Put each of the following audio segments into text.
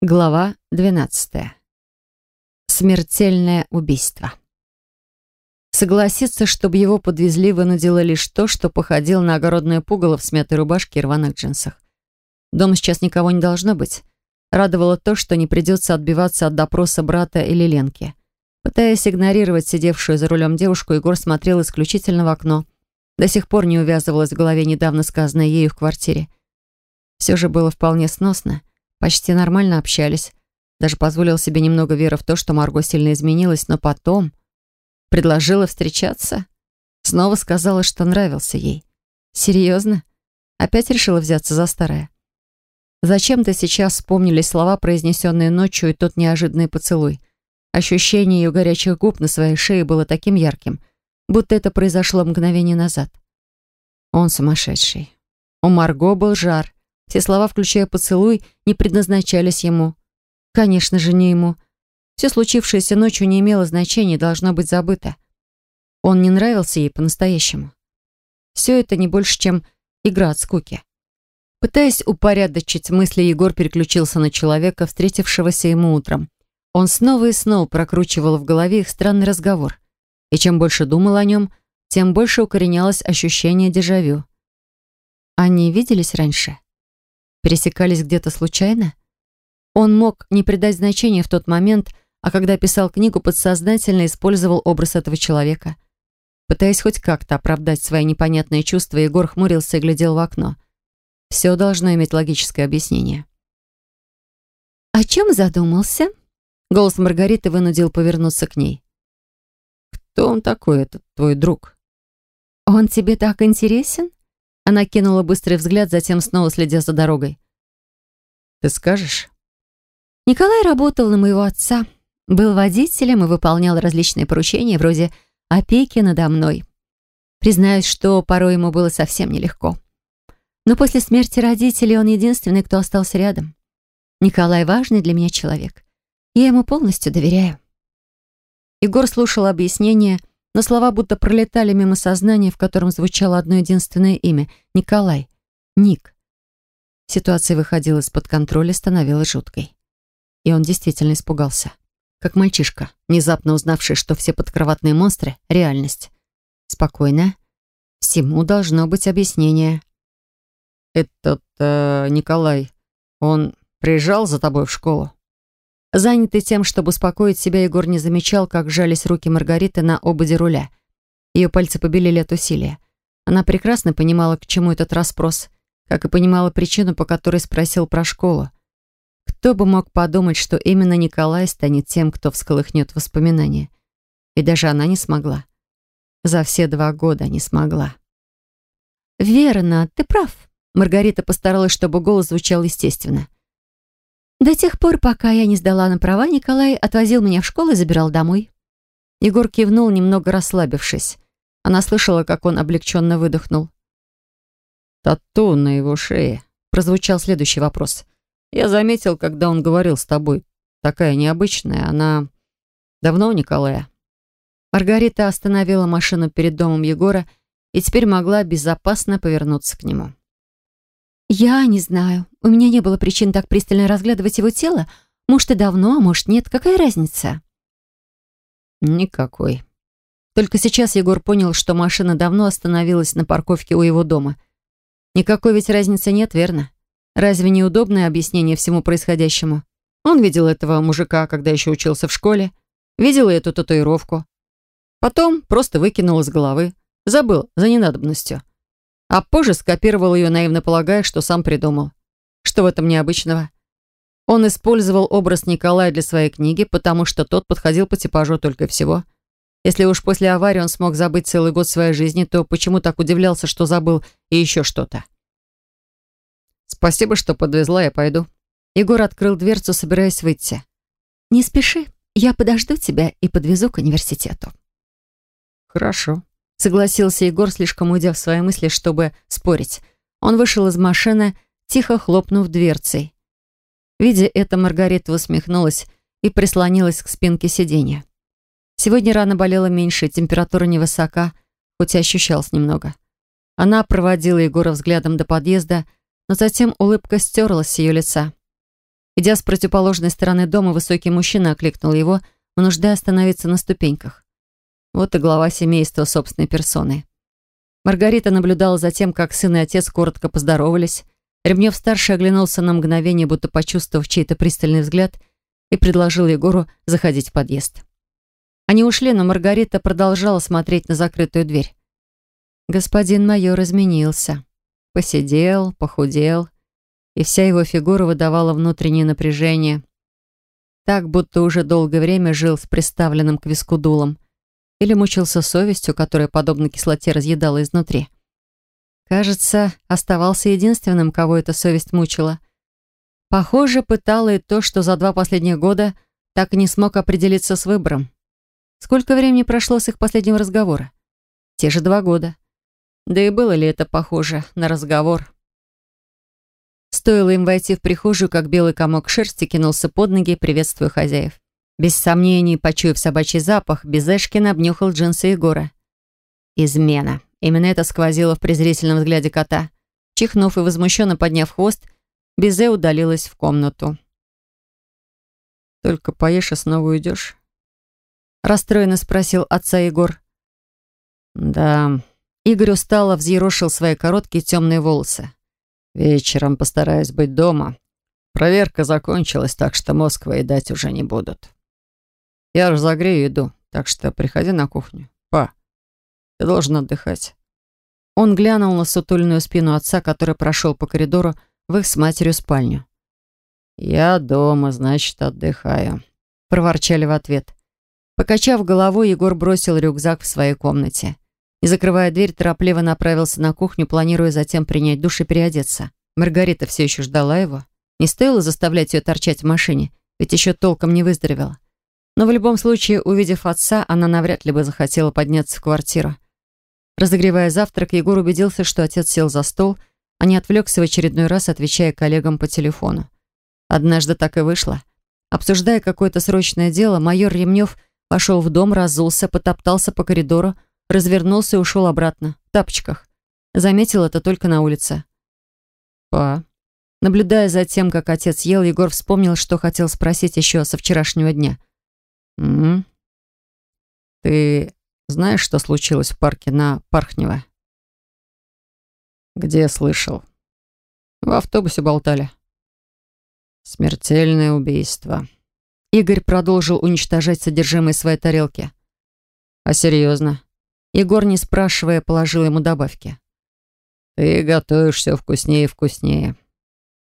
Глава 12. Смертельное убийство. Согласиться, чтобы его подвезли, вынудило лишь то, что походил на огородное пугало в смятой рубашке и рваных джинсах. Дома сейчас никого не должно быть. Радовало то, что не придется отбиваться от допроса брата или Ленки. Пытаясь игнорировать сидевшую за рулем девушку, Егор смотрел исключительно в окно. До сих пор не увязывалось в голове недавно сказанное ею в квартире. Все же было вполне сносно. Почти нормально общались. Даже позволил себе немного веры в то, что Марго сильно изменилась, но потом предложила встречаться. Снова сказала, что нравился ей. Серьезно? Опять решила взяться за старое? Зачем-то сейчас вспомнились слова, произнесенные ночью, и тот неожиданный поцелуй. Ощущение ее горячих губ на своей шее было таким ярким, будто это произошло мгновение назад. Он сумасшедший. У Марго был жар, все слова, включая поцелуй, не предназначались ему. Конечно же, не ему. Все случившееся ночью не имело значения должно быть забыто. Он не нравился ей по-настоящему. Все это не больше, чем игра от скуки. Пытаясь упорядочить мысли, Егор переключился на человека, встретившегося ему утром. Он снова и снова прокручивал в голове их странный разговор. И чем больше думал о нем, тем больше укоренялось ощущение дежавю. Они виделись раньше? Пересекались где-то случайно? Он мог не придать значения в тот момент, а когда писал книгу, подсознательно использовал образ этого человека. Пытаясь хоть как-то оправдать свои непонятные чувства, Егор хмурился и глядел в окно. Все должно иметь логическое объяснение. «О чем задумался?» Голос Маргариты вынудил повернуться к ней. «Кто он такой, этот твой друг?» «Он тебе так интересен?» Она кинула быстрый взгляд, затем снова следя за дорогой. «Ты скажешь?» Николай работал на моего отца. Был водителем и выполнял различные поручения, вроде опеки надо мной. Признаюсь, что порой ему было совсем нелегко. Но после смерти родителей он единственный, кто остался рядом. Николай важный для меня человек. Я ему полностью доверяю. Егор слушал объяснение, но слова будто пролетали мимо сознания, в котором звучало одно единственное имя — Николай. Ник. Ситуация выходила из-под контроля, становилась жуткой. И он действительно испугался. Как мальчишка, внезапно узнавший, что все подкроватные монстры — реальность. Спокойно. Всему должно быть объяснение. «Этот э, Николай, он приезжал за тобой в школу?» Занятый тем, чтобы успокоить себя, Егор не замечал, как жались руки Маргариты на ободе руля. Ее пальцы побелели от усилия. Она прекрасно понимала, к чему этот расспрос, как и понимала причину, по которой спросил про школу. Кто бы мог подумать, что именно Николай станет тем, кто всколыхнет воспоминания. И даже она не смогла. За все два года не смогла. «Верно, ты прав», Маргарита постаралась, чтобы голос звучал естественно. До тех пор, пока я не сдала на права, Николай отвозил меня в школу и забирал домой. Егор кивнул, немного расслабившись. Она слышала, как он облегченно выдохнул. «Тату на его шее», — прозвучал следующий вопрос. «Я заметил, когда он говорил с тобой. Такая необычная, она... Давно у Николая?» Маргарита остановила машину перед домом Егора и теперь могла безопасно повернуться к нему. «Я не знаю. У меня не было причин так пристально разглядывать его тело. Может, и давно, а может, нет. Какая разница?» «Никакой». Только сейчас Егор понял, что машина давно остановилась на парковке у его дома. Никакой ведь разницы нет, верно? Разве не удобное объяснение всему происходящему? Он видел этого мужика, когда еще учился в школе. Видел эту татуировку. Потом просто выкинул из головы. Забыл за ненадобностью а позже скопировал ее, наивно полагая, что сам придумал. Что в этом необычного? Он использовал образ Николая для своей книги, потому что тот подходил по типажу только всего. Если уж после аварии он смог забыть целый год своей жизни, то почему так удивлялся, что забыл и еще что-то? «Спасибо, что подвезла, я пойду». Егор открыл дверцу, собираясь выйти. «Не спеши, я подожду тебя и подвезу к университету». «Хорошо», Согласился Егор, слишком уйдя в свои мысли, чтобы спорить. Он вышел из машины, тихо хлопнув дверцей. Видя это, Маргарита усмехнулась и прислонилась к спинке сиденья. Сегодня рана болела меньше, температура невысока, хоть и ощущалась немного. Она проводила Егора взглядом до подъезда, но затем улыбка стерлась с ее лица. Идя с противоположной стороны дома, высокий мужчина окликнул его, вынуждая остановиться на ступеньках. Вот и глава семейства собственной персоной. Маргарита наблюдала за тем, как сын и отец коротко поздоровались. Ремнев-старший оглянулся на мгновение, будто почувствовав чей-то пристальный взгляд, и предложил Егору заходить в подъезд. Они ушли, но Маргарита продолжала смотреть на закрытую дверь. Господин майор изменился. Посидел, похудел, и вся его фигура выдавала внутреннее напряжение. Так, будто уже долгое время жил с приставленным к виску дулом. Или мучился совестью, которая, подобно кислоте, разъедала изнутри. Кажется, оставался единственным, кого эта совесть мучила. Похоже, пытало и то, что за два последних года так и не смог определиться с выбором. Сколько времени прошло с их последнего разговора? Те же два года. Да и было ли это похоже на разговор? Стоило им войти в прихожую, как белый комок шерсти кинулся под ноги, приветствуя хозяев. Без сомнений, почуяв собачий запах, Безешкин обнюхал джинсы Егора. Измена. Именно это сквозило в презрительном взгляде кота. Чихнув и возмущенно подняв хвост, Безе удалилась в комнату. «Только поешь и снова уйдешь?» Расстроенно спросил отца Егор. «Да». Игорь устало взъерошил свои короткие темные волосы. Вечером постараюсь быть дома. Проверка закончилась, так что мозг выедать уже не будут. Я разогрею еду, так что приходи на кухню. Па, ты должен отдыхать. Он глянул на сутульную спину отца, который прошел по коридору в их с матерью спальню. «Я дома, значит, отдыхаю», — проворчали в ответ. Покачав головой, Егор бросил рюкзак в своей комнате и, закрывая дверь, торопливо направился на кухню, планируя затем принять душ и переодеться. Маргарита все еще ждала его. Не стоило заставлять ее торчать в машине, ведь еще толком не выздоровела. Но в любом случае, увидев отца, она навряд ли бы захотела подняться в квартиру. Разогревая завтрак, Егор убедился, что отец сел за стол, а не отвлекся в очередной раз, отвечая коллегам по телефону. Однажды так и вышло. Обсуждая какое-то срочное дело, майор Ремнев пошел в дом, разулся, потоптался по коридору, развернулся и ушел обратно, в тапочках. Заметил это только на улице. «Па». Наблюдая за тем, как отец ел, Егор вспомнил, что хотел спросить еще со вчерашнего дня. «М Ты знаешь, что случилось в парке на Пархнево?» «Где слышал?» «В автобусе болтали». «Смертельное убийство». Игорь продолжил уничтожать содержимое своей тарелки. «А серьезно?» Егор, не спрашивая, положил ему добавки. «Ты готовишь все вкуснее и вкуснее.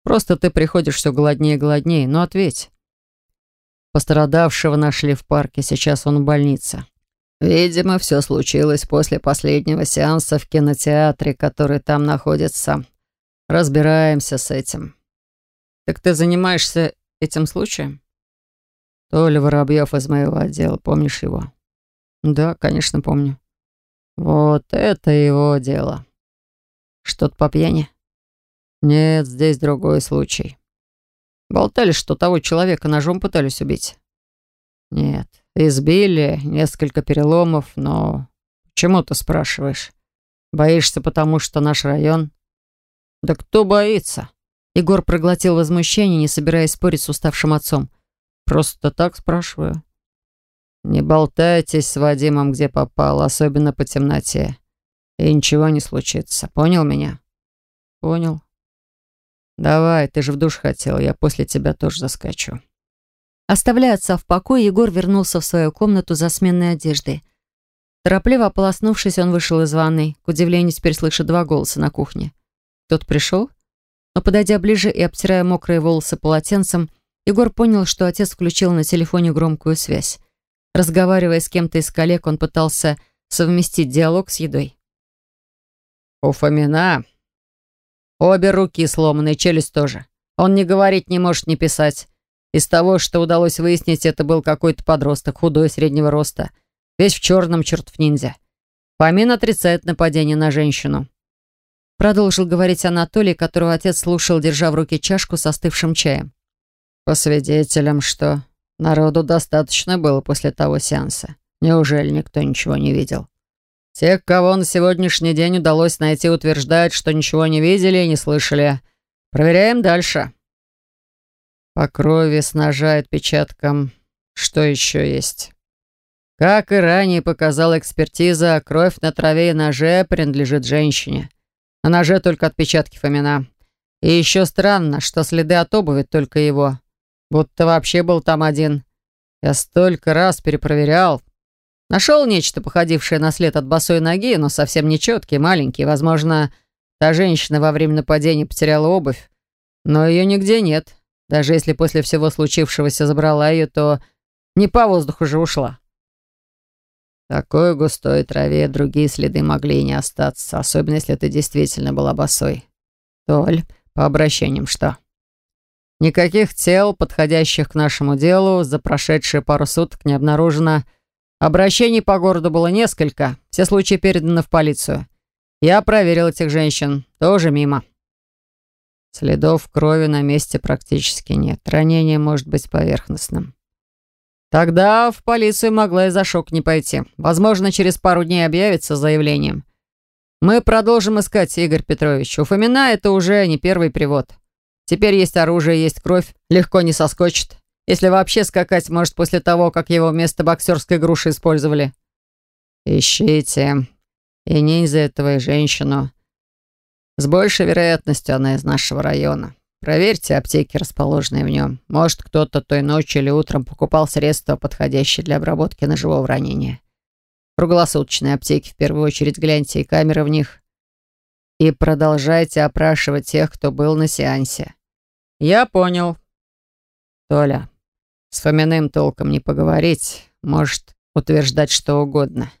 Просто ты приходишь все голоднее и голоднее. Ну, ответь». Пострадавшего нашли в парке, сейчас он в больнице. Видимо, все случилось после последнего сеанса в кинотеатре, который там находится. Разбираемся с этим. Так ты занимаешься этим случаем? Толя Воробьев из моего отдела, помнишь его? Да, конечно, помню. Вот это его дело. Что-то по пьяни? Нет, здесь другой случай. Болтали, что того человека ножом пытались убить. Нет, избили, несколько переломов, но... Почему ты спрашиваешь? Боишься, потому что наш район... Да кто боится? Егор проглотил возмущение, не собираясь спорить с уставшим отцом. Просто так спрашиваю. Не болтайтесь с Вадимом, где попал, особенно по темноте. И ничего не случится. Понял меня? Понял. Давай, ты же в душ хотел, я после тебя тоже заскочу. Оставляя отца в покое, Егор вернулся в свою комнату за сменной одеждой. Торопливо ополоснувшись, он вышел из ванной. К удивлению, теперь слышит два голоса на кухне. Тот пришел? Но, подойдя ближе и обтирая мокрые волосы полотенцем, Егор понял, что отец включил на телефоне громкую связь. Разговаривая с кем-то из коллег, он пытался совместить диалог с едой. «У Фомина обе руки сломаны, челюсть тоже. Он не говорить не может, не писать. Из того, что удалось выяснить, это был какой-то подросток, худой, среднего роста, весь в черном чертов ниндзя. Фомин отрицает нападение на женщину». Продолжил говорить Анатолий, которого отец слушал, держа в руке чашку с остывшим чаем. «По свидетелям, что Народу достаточно было после того сеанса. Неужели никто ничего не видел? Тех, кого на сегодняшний день удалось найти, утверждают, что ничего не видели и не слышали. Проверяем дальше. По крови с ножа отпечатком. Что еще есть? Как и ранее показала экспертиза, кровь на траве и ноже принадлежит женщине. На ноже только отпечатки Фомина. И еще странно, что следы от обуви только его. Будто вообще был там один. Я столько раз перепроверял. Нашел нечто, походившее на след от босой ноги, но совсем не четкий, маленький. Возможно, та женщина во время нападения потеряла обувь. Но ее нигде нет. Даже если после всего случившегося забрала ее, то не по воздуху же ушла. Такой густой траве другие следы могли и не остаться, особенно если ты действительно была босой. Толь, по обращениям что? Никаких тел, подходящих к нашему делу, за прошедшие пару суток не обнаружено. Обращений по городу было несколько, все случаи переданы в полицию. Я проверил этих женщин, тоже мимо. Следов крови на месте практически нет. Ранение может быть поверхностным. Тогда в полицию могла и за шок не пойти. Возможно, через пару дней объявится заявлением. Мы продолжим искать, Игорь Петрович. У Фомина это уже не первый привод. Теперь есть оружие, есть кровь. Легко не соскочит. Если вообще скакать может после того, как его вместо боксерской груши использовали. Ищите. И ниндзя этого, и женщину. С большей вероятностью она из нашего района. Проверьте аптеки, расположенные в нем. Может, кто-то той ночью или утром покупал средства, подходящие для обработки ножевого ранения. Круглосуточные аптеки в первую очередь гляньте и камеры в них. И продолжайте опрашивать тех, кто был на сеансе. Я понял. Толя, с Фоминым толком не поговорить. Может утверждать что угодно.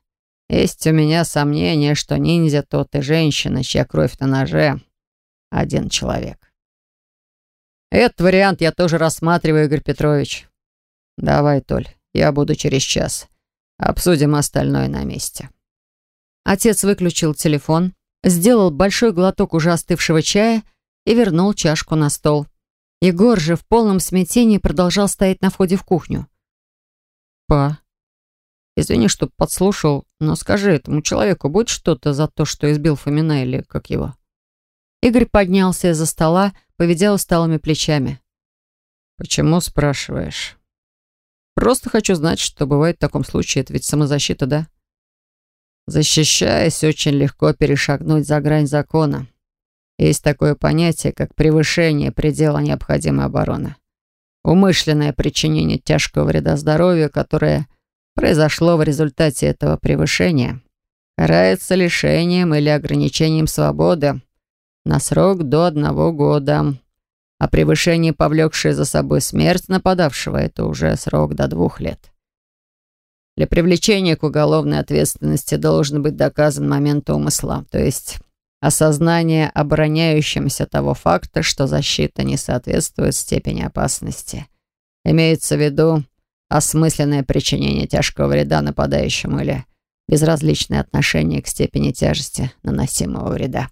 Есть у меня сомнение, что ниндзя тот и женщина, чья кровь на ноже, один человек. Этот вариант я тоже рассматриваю, Игорь Петрович. Давай, Толь, я буду через час. Обсудим остальное на месте. Отец выключил телефон, сделал большой глоток уже остывшего чая и вернул чашку на стол. Егор же в полном смятении продолжал стоять на входе в кухню. «Па, извини, что подслушал, но скажи, этому человеку будет что-то за то, что избил Фомина или как его?» Игорь поднялся из-за стола, поведя усталыми плечами. «Почему спрашиваешь?» «Просто хочу знать, что бывает в таком случае. Это ведь самозащита, да?» «Защищаясь, очень легко перешагнуть за грань закона. Есть такое понятие, как превышение предела необходимой обороны. Умышленное причинение тяжкого вреда здоровью, которое произошло в результате этого превышения, карается лишением или ограничением свободы, на срок до одного года. А превышение, повлекшее за собой смерть нападавшего, это уже срок до двух лет. Для привлечения к уголовной ответственности должен быть доказан момент умысла, то есть осознание обороняющимся того факта, что защита не соответствует степени опасности. Имеется в виду осмысленное причинение тяжкого вреда нападающему или безразличное отношение к степени тяжести наносимого вреда.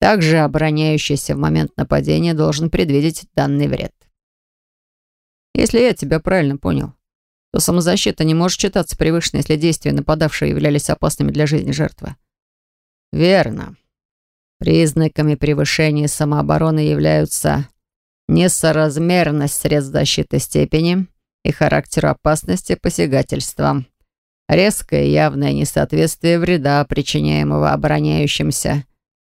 Также обороняющийся в момент нападения должен предвидеть данный вред. Если я тебя правильно понял, то самозащита не может считаться превышенной, если действия нападавшего являлись опасными для жизни жертвы. Верно. Признаками превышения самообороны являются несоразмерность средств защиты степени и характеру опасности посягательства, резкое явное несоответствие вреда, причиняемого обороняющимся,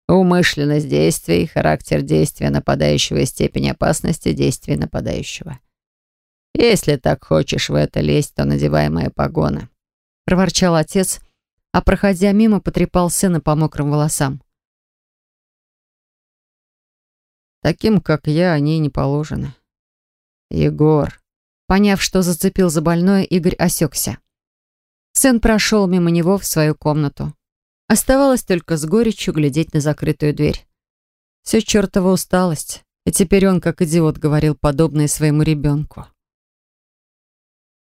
Умышленность действий, характер действия нападающего и степень опасности действий нападающего. Если так хочешь в это лезть, то надевай мои погоны. Проворчал отец, а проходя мимо, потрепал сына по мокрым волосам. Таким, как я, они не положены. Егор. Поняв, что зацепил за больное, Игорь осекся. Сын прошел мимо него в свою комнату. Оставалось только с горечью глядеть на закрытую дверь. Все чертова усталость. И теперь он, как идиот, говорил подобное своему ребенку.